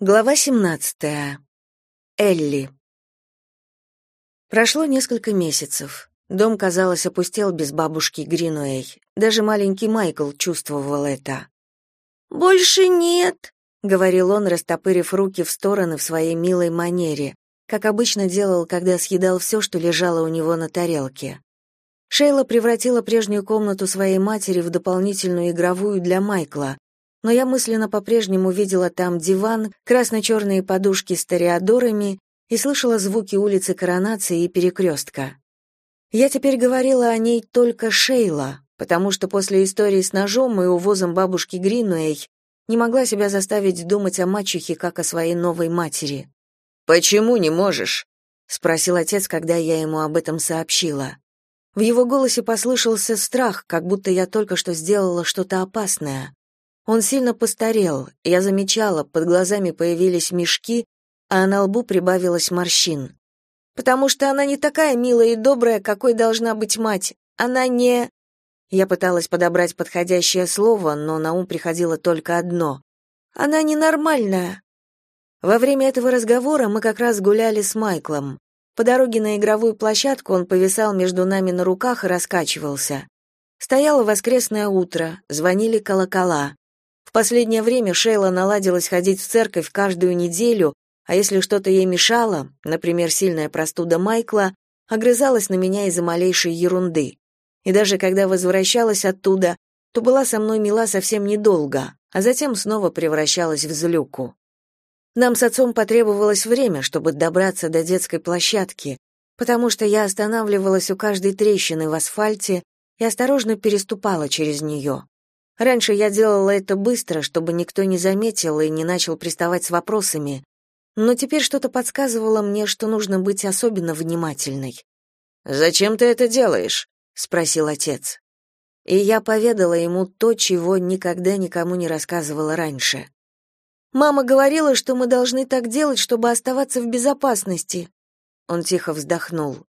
Глава 17. Элли. Прошло несколько месяцев. Дом, казалось, опустел без бабушки Гринуэй. Даже маленький Майкл чувствовал это. «Больше нет», — говорил он, растопырив руки в стороны в своей милой манере, как обычно делал, когда съедал все, что лежало у него на тарелке. Шейла превратила прежнюю комнату своей матери в дополнительную игровую для Майкла, но я мысленно по-прежнему видела там диван, красно-черные подушки с тореадорами и слышала звуки улицы Коронации и Перекрестка. Я теперь говорила о ней только Шейла, потому что после истории с ножом и увозом бабушки Гринуэй не могла себя заставить думать о мачехе как о своей новой матери. «Почему не можешь?» — спросил отец, когда я ему об этом сообщила. В его голосе послышался страх, как будто я только что сделала что-то опасное. Он сильно постарел, я замечала, под глазами появились мешки, а на лбу прибавилось морщин. «Потому что она не такая милая и добрая, какой должна быть мать. Она не...» Я пыталась подобрать подходящее слово, но на ум приходило только одно. «Она ненормальная». Во время этого разговора мы как раз гуляли с Майклом. По дороге на игровую площадку он повисал между нами на руках и раскачивался. Стояло воскресное утро, звонили колокола. В последнее время Шейла наладилась ходить в церковь каждую неделю, а если что-то ей мешало, например, сильная простуда Майкла, огрызалась на меня из-за малейшей ерунды. И даже когда возвращалась оттуда, то была со мной мила совсем недолго, а затем снова превращалась в злюку. Нам с отцом потребовалось время, чтобы добраться до детской площадки, потому что я останавливалась у каждой трещины в асфальте и осторожно переступала через нее. Раньше я делала это быстро, чтобы никто не заметил и не начал приставать с вопросами, но теперь что-то подсказывало мне, что нужно быть особенно внимательной. «Зачем ты это делаешь?» — спросил отец. И я поведала ему то, чего никогда никому не рассказывала раньше. «Мама говорила, что мы должны так делать, чтобы оставаться в безопасности». Он тихо вздохнул.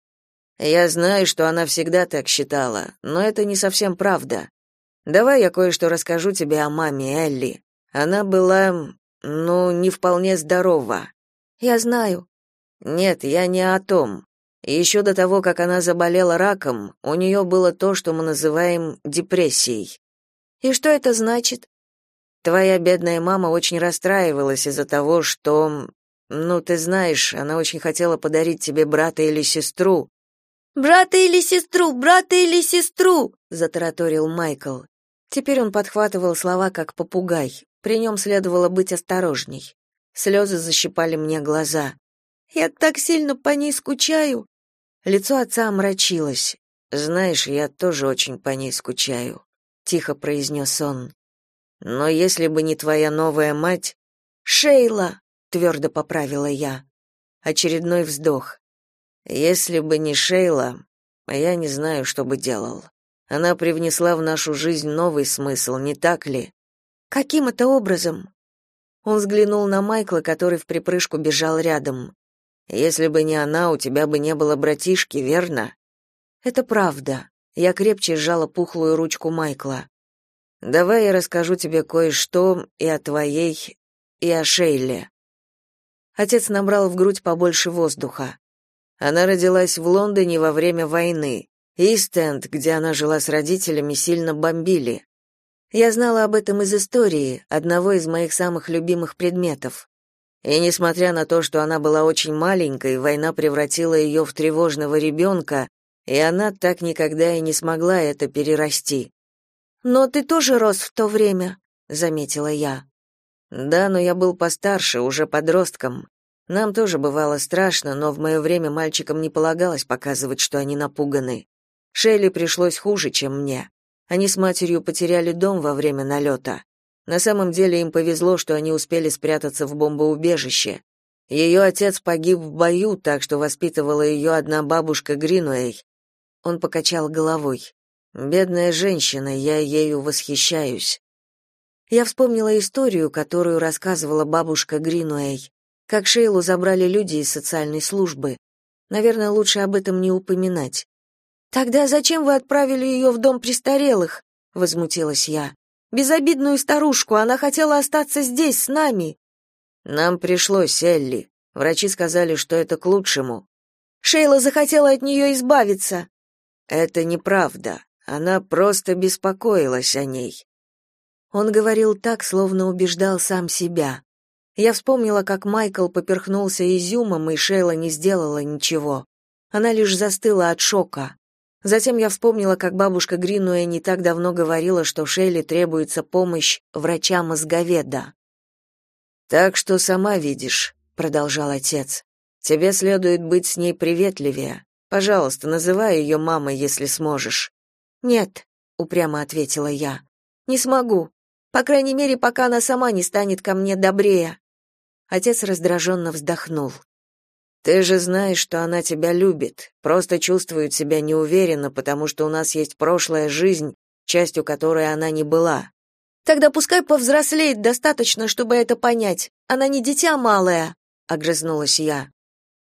«Я знаю, что она всегда так считала, но это не совсем правда. Давай я кое-что расскажу тебе о маме Элли. Она была, ну, не вполне здорова. Я знаю. Нет, я не о том. Еще до того, как она заболела раком, у нее было то, что мы называем депрессией. И что это значит? Твоя бедная мама очень расстраивалась из-за того, что, ну, ты знаешь, она очень хотела подарить тебе брата или сестру. Брата или сестру, брата или сестру, затараторил Майкл. Теперь он подхватывал слова как попугай. При нем следовало быть осторожней. Слезы защипали мне глаза. Я так сильно по ней скучаю. Лицо отца омрачилось. Знаешь, я тоже очень по ней скучаю, тихо произнес он. Но если бы не твоя новая мать, Шейла, твердо поправила я. Очередной вздох. Если бы не Шейла, я не знаю, что бы делал. Она привнесла в нашу жизнь новый смысл, не так ли? Каким это образом? Он взглянул на Майкла, который в припрыжку бежал рядом. Если бы не она, у тебя бы не было братишки, верно? Это правда. Я крепче сжала пухлую ручку Майкла. Давай я расскажу тебе кое-что и о твоей, и о Шейле. Отец набрал в грудь побольше воздуха. Она родилась в Лондоне во время войны. Истенд, где она жила с родителями, сильно бомбили. Я знала об этом из истории, одного из моих самых любимых предметов. И несмотря на то, что она была очень маленькой, война превратила ее в тревожного ребенка, и она так никогда и не смогла это перерасти. «Но ты тоже рос в то время», — заметила я. «Да, но я был постарше, уже подростком. Нам тоже бывало страшно, но в мое время мальчикам не полагалось показывать, что они напуганы. Шелли пришлось хуже, чем мне. Они с матерью потеряли дом во время налета. На самом деле им повезло, что они успели спрятаться в бомбоубежище. Ее отец погиб в бою, так что воспитывала ее одна бабушка Гринуэй. Он покачал головой. Бедная женщина, я ею восхищаюсь. Я вспомнила историю, которую рассказывала бабушка Гринуэй, как Шейлу забрали люди из социальной службы. Наверное, лучше об этом не упоминать. Тогда зачем вы отправили ее в дом престарелых? возмутилась я. Безобидную старушку, она хотела остаться здесь с нами. Нам пришлось, Элли. Врачи сказали, что это к лучшему. Шейла захотела от нее избавиться. Это неправда. Она просто беспокоилась о ней. Он говорил так, словно убеждал сам себя. Я вспомнила, как Майкл поперхнулся изюмом, и Шейла не сделала ничего. Она лишь застыла от шока. Затем я вспомнила, как бабушка Гринуэ не так давно говорила, что Шейле требуется помощь врача-мозговеда. «Так что сама видишь», — продолжал отец. «Тебе следует быть с ней приветливее. Пожалуйста, называй ее мамой, если сможешь». «Нет», — упрямо ответила я. «Не смогу. По крайней мере, пока она сама не станет ко мне добрее». Отец раздраженно вздохнул. Ты же знаешь, что она тебя любит, просто чувствует себя неуверенно, потому что у нас есть прошлая жизнь, частью которой она не была. Тогда пускай повзрослеет достаточно, чтобы это понять. Она не дитя малое, огрызнулась я.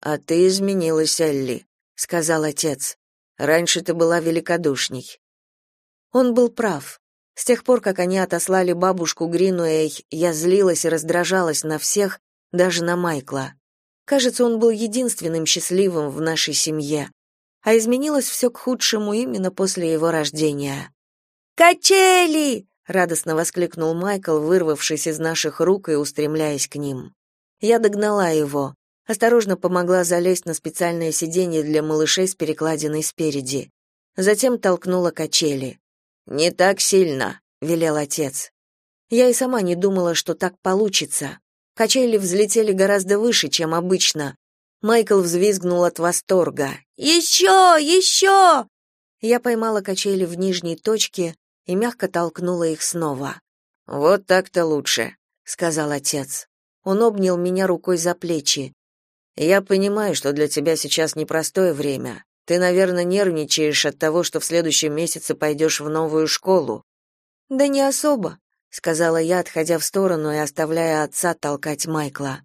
А ты изменилась, Элли, сказал отец. Раньше ты была великодушней. Он был прав. С тех пор, как они отослали бабушку Гринуэй, я злилась и раздражалась на всех, даже на Майкла. Кажется, он был единственным счастливым в нашей семье. А изменилось все к худшему именно после его рождения. «Качели!» — радостно воскликнул Майкл, вырвавшись из наших рук и устремляясь к ним. Я догнала его, осторожно помогла залезть на специальное сиденье для малышей с перекладиной спереди. Затем толкнула качели. «Не так сильно», — велел отец. Я и сама не думала, что так получится. Качели взлетели гораздо выше, чем обычно. Майкл взвизгнул от восторга. «Еще! Еще!» Я поймала качели в нижней точке и мягко толкнула их снова. «Вот так-то лучше», — сказал отец. Он обнял меня рукой за плечи. «Я понимаю, что для тебя сейчас непростое время. Ты, наверное, нервничаешь от того, что в следующем месяце пойдешь в новую школу». «Да не особо сказала я, отходя в сторону и оставляя отца толкать Майкла.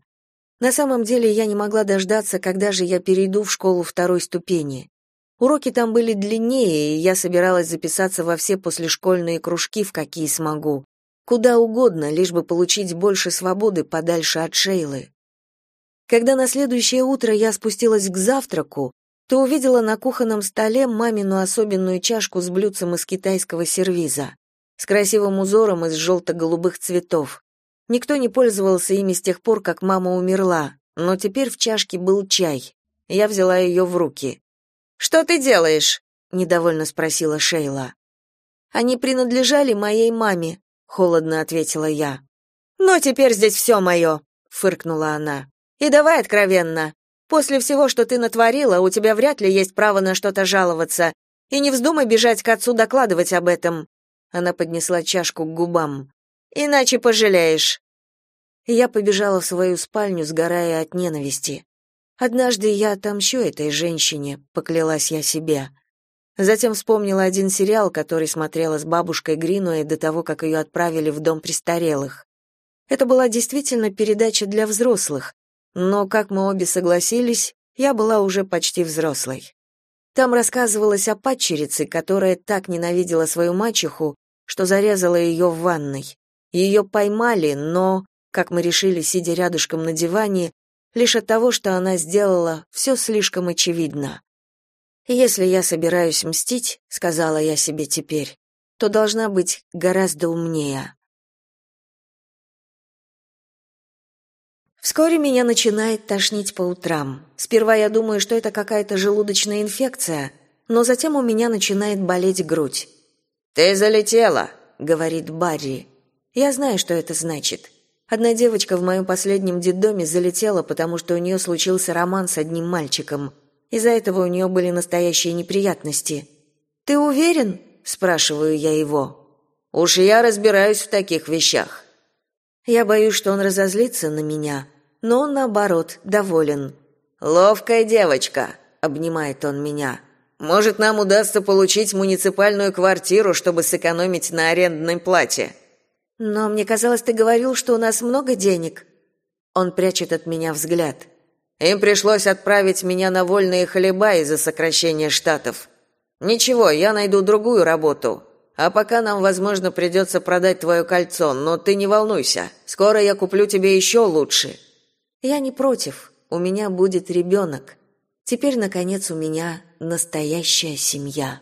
На самом деле я не могла дождаться, когда же я перейду в школу второй ступени. Уроки там были длиннее, и я собиралась записаться во все послешкольные кружки, в какие смогу. Куда угодно, лишь бы получить больше свободы подальше от Шейлы. Когда на следующее утро я спустилась к завтраку, то увидела на кухонном столе мамину особенную чашку с блюдцем из китайского сервиза с красивым узором из желто-голубых цветов. Никто не пользовался ими с тех пор, как мама умерла, но теперь в чашке был чай. Я взяла ее в руки. «Что ты делаешь?» — недовольно спросила Шейла. «Они принадлежали моей маме», — холодно ответила я. «Но теперь здесь все мое», — фыркнула она. «И давай откровенно. После всего, что ты натворила, у тебя вряд ли есть право на что-то жаловаться. И не вздумай бежать к отцу докладывать об этом. Она поднесла чашку к губам. Иначе пожалеешь. Я побежала в свою спальню, сгорая от ненависти. Однажды я отомщу этой женщине, поклялась я себе. Затем вспомнила один сериал, который смотрела с бабушкой Гринуэй до того, как ее отправили в дом престарелых. Это была действительно передача для взрослых, но, как мы обе согласились, я была уже почти взрослой. Там рассказывалось о падчерице, которая так ненавидела свою мачеху, что зарезала ее в ванной. Ее поймали, но, как мы решили, сидя рядышком на диване, лишь от того, что она сделала, все слишком очевидно. «Если я собираюсь мстить», — сказала я себе теперь, то должна быть гораздо умнее. Вскоре меня начинает тошнить по утрам. Сперва я думаю, что это какая-то желудочная инфекция, но затем у меня начинает болеть грудь. «Ты залетела», — говорит Барри. Я знаю, что это значит. Одна девочка в моем последнем детдоме залетела, потому что у нее случился роман с одним мальчиком. Из-за этого у нее были настоящие неприятности. «Ты уверен?» – спрашиваю я его. «Уж я разбираюсь в таких вещах», я боюсь, что он разозлится на меня, но он, наоборот, доволен. «Ловкая девочка», — обнимает он меня. «Может, нам удастся получить муниципальную квартиру, чтобы сэкономить на арендной плате?» «Но мне казалось, ты говорил, что у нас много денег». Он прячет от меня взгляд. «Им пришлось отправить меня на вольные хлеба из-за сокращения штатов. Ничего, я найду другую работу. А пока нам, возможно, придется продать твое кольцо, но ты не волнуйся. Скоро я куплю тебе еще лучше. Я не против. У меня будет ребенок. Теперь наконец у меня настоящая семья.